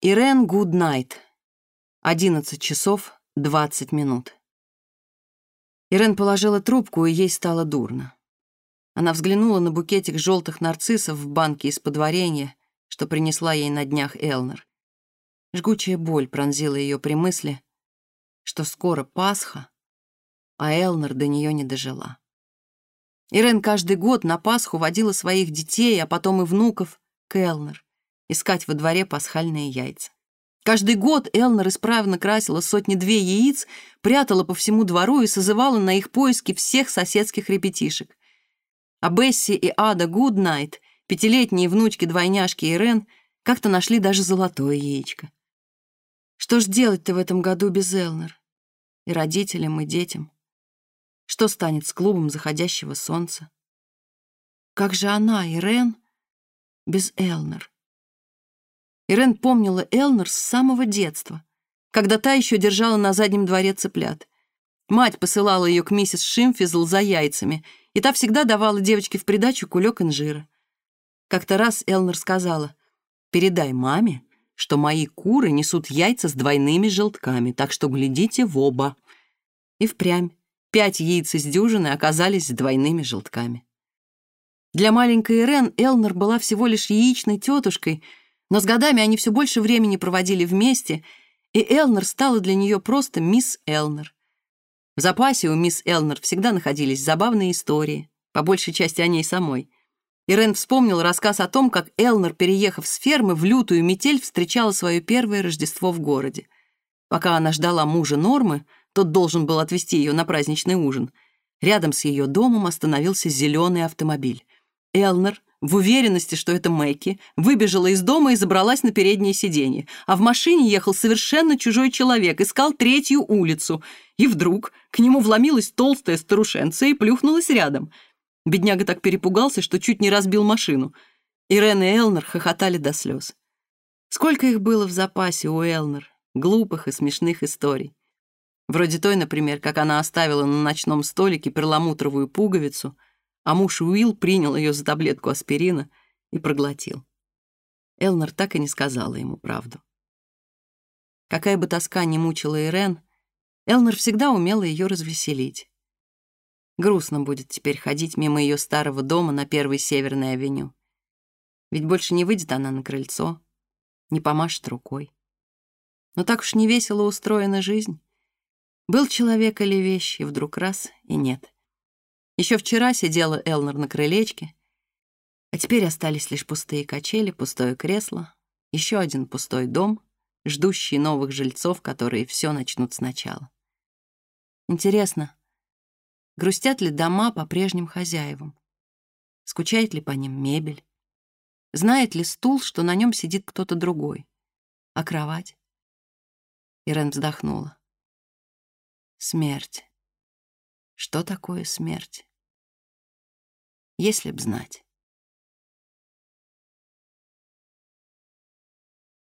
Ирен Гуднайт. 11 часов 20 минут. Ирен положила трубку, и ей стало дурно. Она взглянула на букетик желтых нарциссов в банке из-под варенья, что принесла ей на днях Элнер. Жгучая боль пронзила ее при мысли, что скоро Пасха, а Элнер до нее не дожила. Ирен каждый год на Пасху водила своих детей, а потом и внуков к Элнер искать во дворе пасхальные яйца. Каждый год Элнер исправно красила сотни-две яиц, прятала по всему двору и созывала на их поиски всех соседских ребятишек. А Бесси и Ада Гуднайт, пятилетние внучки-двойняшки Ирен, как-то нашли даже золотое яичко. Что ж делать-то в этом году без Элнер? И родителям, и детям. Что станет с клубом заходящего солнца? Как же она, Ирен, без Элнер? Ирен помнила Элнер с самого детства, когда та еще держала на заднем дворе цыплят. Мать посылала ее к миссис Шимфизл за яйцами, и та всегда давала девочке в придачу кулек инжира. Как-то раз Элнер сказала, «Передай маме, что мои куры несут яйца с двойными желтками, так что глядите в оба». И впрямь пять яиц из дюжины оказались с двойными желтками. Для маленькой Ирен Элнер была всего лишь яичной тетушкой — но с годами они все больше времени проводили вместе, и Элнер стала для нее просто мисс Элнер. В запасе у мисс Элнер всегда находились забавные истории, по большей части о ней самой. Ирен вспомнил рассказ о том, как Элнер, переехав с фермы, в лютую метель встречала свое первое Рождество в городе. Пока она ждала мужа Нормы, тот должен был отвезти ее на праздничный ужин. Рядом с ее домом остановился зеленый автомобиль. Элнер в уверенности, что это Мэйки, выбежала из дома и забралась на переднее сиденье. А в машине ехал совершенно чужой человек, искал третью улицу. И вдруг к нему вломилась толстая старушенца и плюхнулась рядом. Бедняга так перепугался, что чуть не разбил машину. Ирен и Элнер хохотали до слез. Сколько их было в запасе у Элнер, глупых и смешных историй. Вроде той, например, как она оставила на ночном столике перламутровую пуговицу — а муж Уилл принял ее за таблетку аспирина и проглотил. Элнер так и не сказала ему правду. Какая бы тоска ни мучила Ирен, Элнер всегда умела ее развеселить. Грустно будет теперь ходить мимо ее старого дома на первой Северной авеню. Ведь больше не выйдет она на крыльцо, не помашет рукой. Но так уж не весело устроена жизнь. Был человек или Еще вчера сидела Элнер на крылечке, а теперь остались лишь пустые качели, пустое кресло, еще один пустой дом, ждущий новых жильцов, которые все начнут сначала. Интересно, грустят ли дома по прежним хозяевам? Скучает ли по ним мебель? Знает ли стул, что на нем сидит кто-то другой? А кровать? Ирен вздохнула. Смерть. Что такое смерть? если б знать.